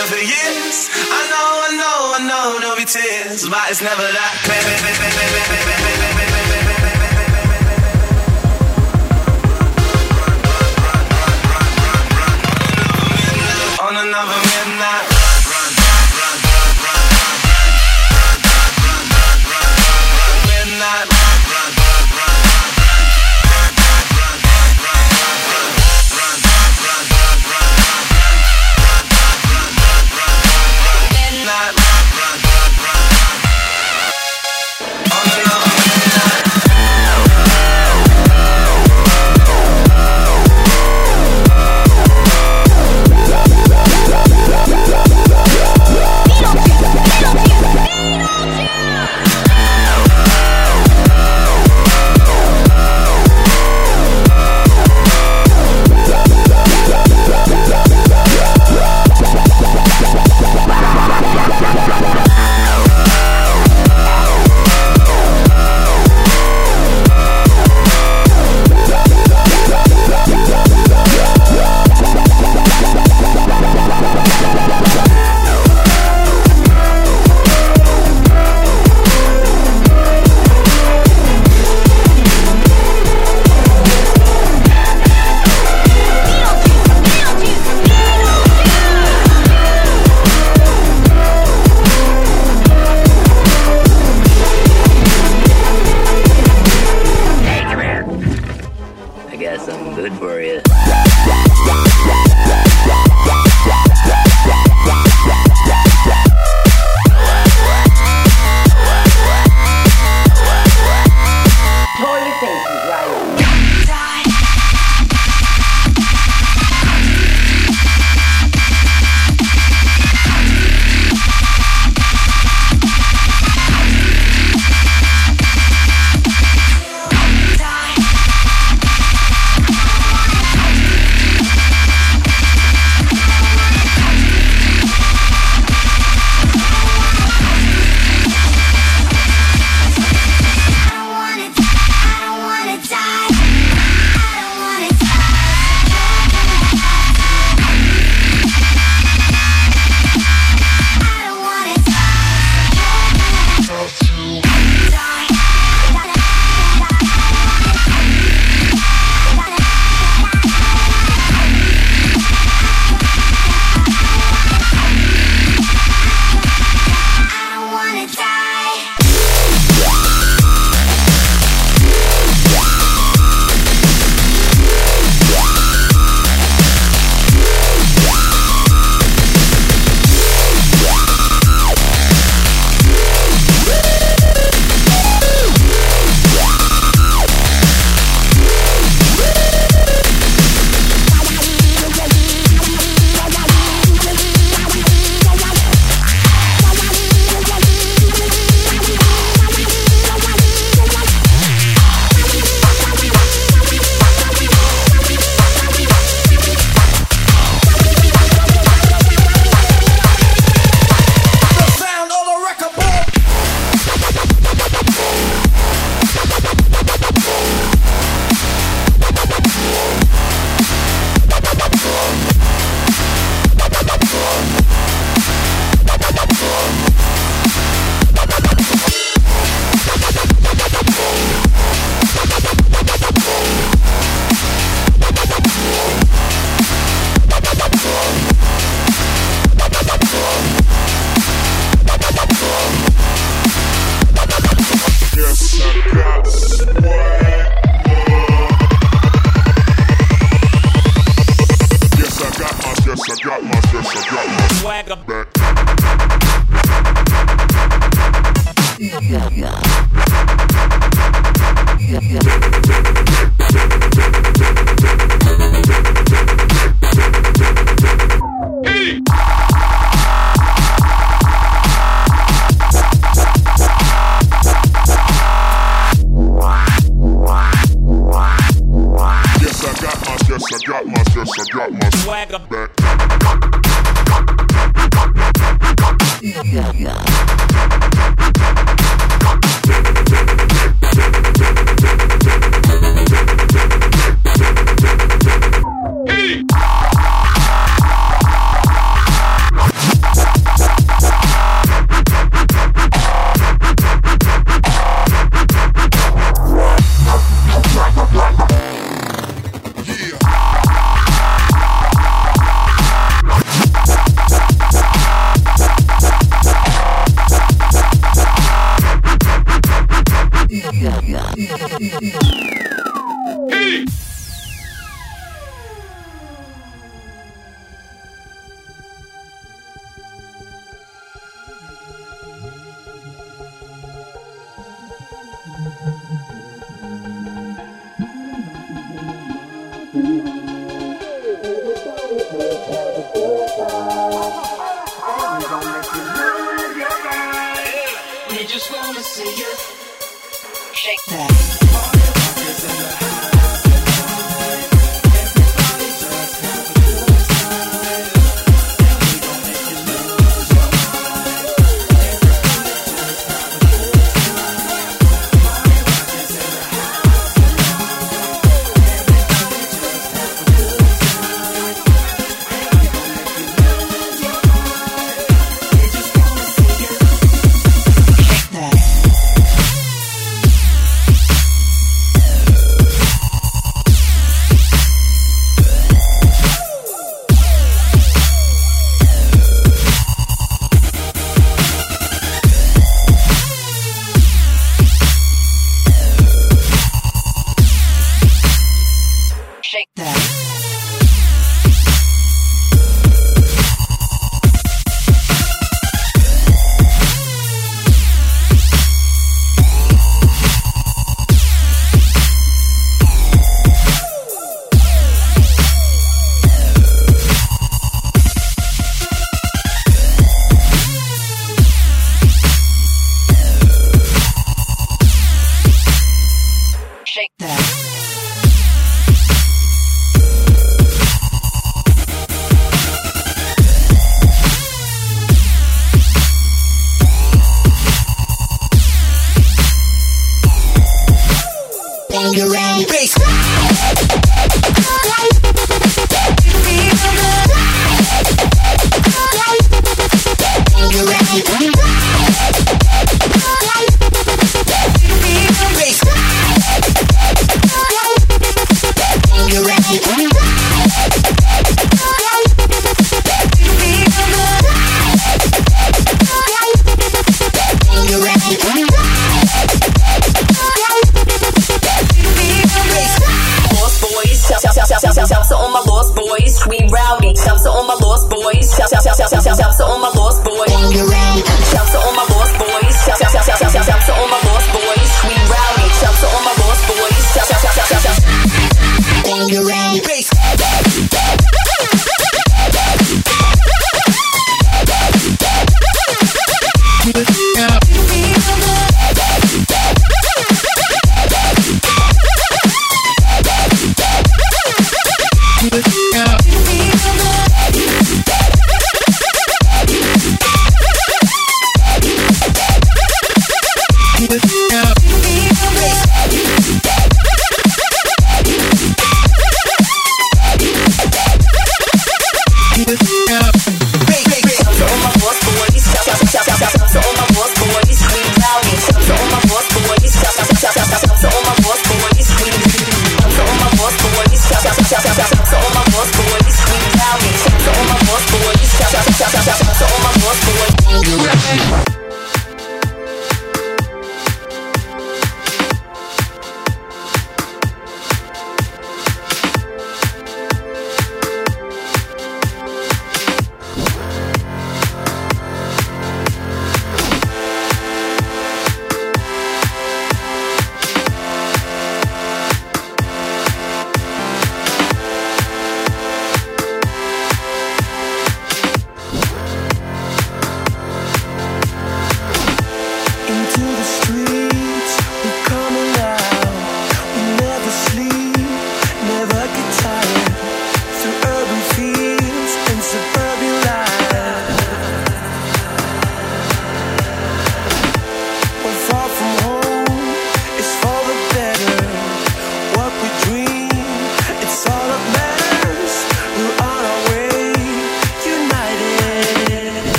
better for years. I know, I know, I know, there'll be tears, but it's never that. On another midnight. See you shake that. Bangarang. Bass. boys. Shout, shout, shout, shout, shout, shout, shout to all my lost boys. Shout to all my lost boys. Shout, shout, shout, shout, shout, shout to all my lost boys. We rowdy. Shout to all my lost boys. Shout, shout, shout, shout, shout, shout.